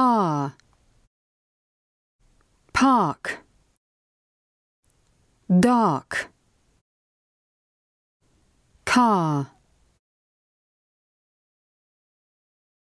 R Park. Dark. Car.